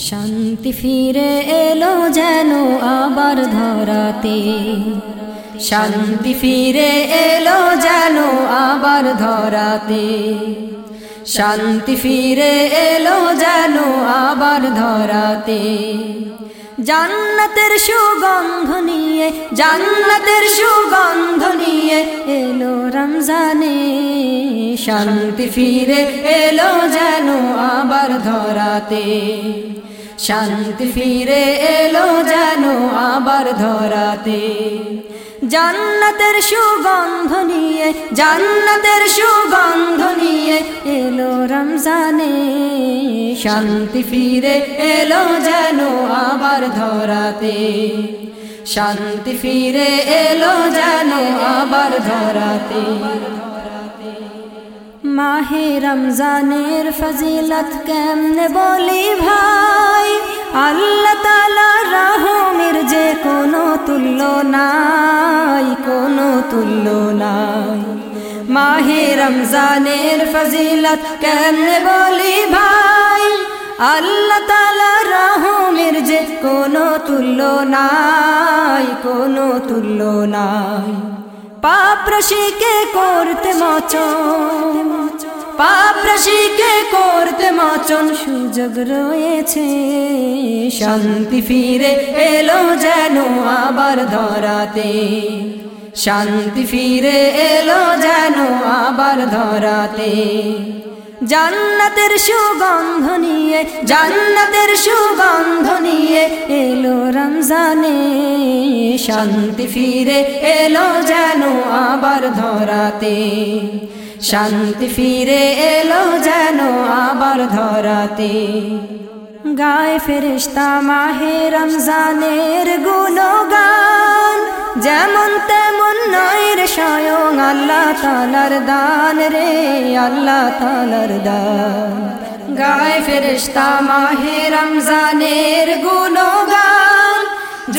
শান্তি ফিরে এলো যেন আবার ধরাতে। শান্তি ফিরে এলো যেন আবার ধরাতে। শান্তি ফিরে এলো যেন আবার ধরাতে। জান্নাতের সুগন্ধ নিয়ে, জান্নাতের সুগন্ধ নিয়ে এলো রমজানে। শান্তি ফিরে এলো যেন আবার ধরাতে। শান্তি ফিরে এলো যেন আবার ধরাতে। জান্নাতের সুগন্ধ নিয়ে, জান্নাতের সুগন্ধ নিয়ে এলো রমজানে। শান্তি ফিরে এলো যেন আবার ধরাতে। শান্তি ফিরে এলো যেন আবার ধরাতে। মাহে রমজানের ফজিলত কেমনে বলি ভাই? আল্লাহ তালা রাহমের যে কোনো তুল্য নাই, কোনো তুল্য নাই। মাহে রমজানের ফজিলত কেমনে বলি ভাই? আল্লাহ তালা রাহমের যে কোনো তুল্য নাই, কোনো তুল্য নাই। পাপ রশিকে করতে মচন পাপ্রসিকে করতে মচন, সুযোগ রয়েছে। শান্তি ফিরে এলো যেন আবার ধরাতে। শান্তি ফিরে এলো যেন আবার ধরাতে। জান্নাতের সুগন্ধ নিয়ে, জান্নাতের সুগন্ধ নিয়ে এলো রমজানে। শান্তি ফিরে এলো যেন আবার ধরাতে। শান্তি ফিরে এলো যেন আবার ধরাতে। গায়ে ফেরিস্তা মাহে রমজানের গুণগান, যেমন স্বয়ং আল্লাহ তালার দান রে, আল্লাহ তালার দান। গায়ে ফেরিস্তা মাহে রমজানের গুণগান,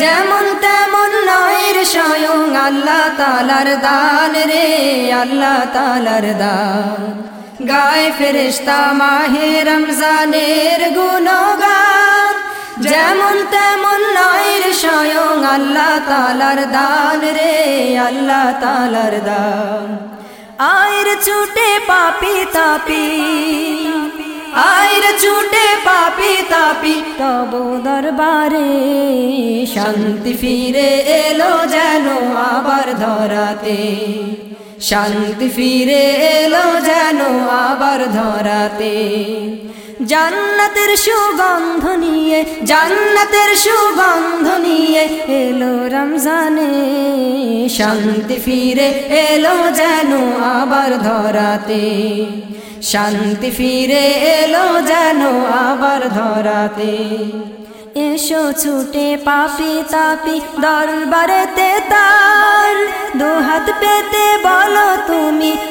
যেমন তেমন নয় রে স্বয়ং আল্লাহ তালার দান রে, আল্লাহ তালার দান। গায়ে ফেরিস্তা মাহে রমজানের গুণগান, যেমন তেমন নয় রে স্বয়ং আল্লাহ তালার দান রে, আল্লাহ তালার দান। আয়ের ছুটে পাপি তাপি, আয়ের ছুটে পাপি তাপি, তব দরবারে শান্তি ফিরে এলো যেন আবার ধরাতে। শান্তি ফিরে এলো যেন আবার ধরাতে। জান্নাতের সুগন্ধ নিয়ে, জান্নাতের সুগন্ধ নিয়ে এলো রমজানে। শান্তি ফিরে এলো যেন আবার ধরাতে। শান্তি ফিরে এলো যেন আবার ধরাতে। এসো ছুটে পাপি তাপি, দরবারেতে তার দুহাত পেতে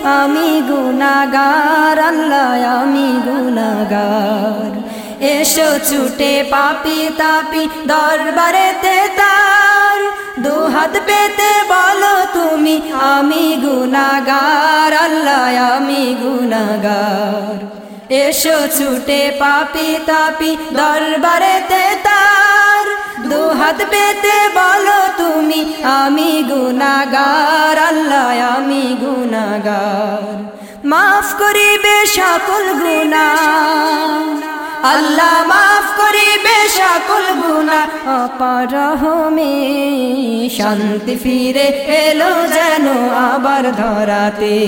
আমি গুনাগার আল্লাহ আমি গুনাগার এসো ছুটে পাপি তাপি দরবারেতে তার। দুহাত পেতে বলো তুমি, আমি গুনাগার আল্লাহ আমি গুনাগার এসো ছুটে পাপি তাপি দরবারেতে তার। দুহাত পেতে বলো তুমি, আমি গুনাগার গুনাগার মাফ করিবে সকল গুনা আল্লাহ মাফ করিবে সকল গুনা অপরহমে শান্তি ফিরে এলো যেন আবার ধরাতে।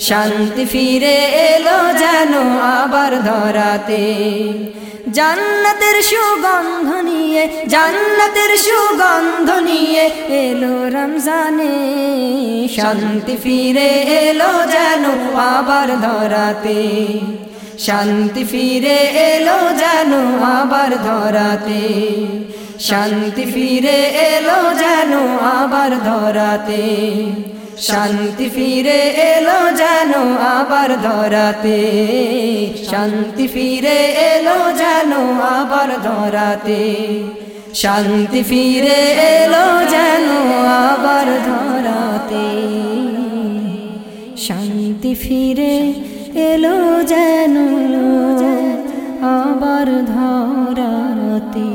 শান্তি ফিরে এলো যেন আবার ধরাতে। জান্নাতের সুগন্ধ নিয়ে, জান্নাতের সুগন্ধ নিয়ে এলো রমজানে। শান্তি ফিরে এলো যেন আবার ধরাতে। শান্তি ফিরে এলো যেন আবার ধরাতে। শান্তি ফিরে এলো যেন আবার ধরাতে। শান্তি ফিরে এলো যেন আবার ধরাতে। শান্তি ফিরে এলো যেন আবার ধরাতে। শান্তি ফিরে এলো যেন আবার ধরাতে। শান্তি ফিরে এলো যেন আবার ধরাতে।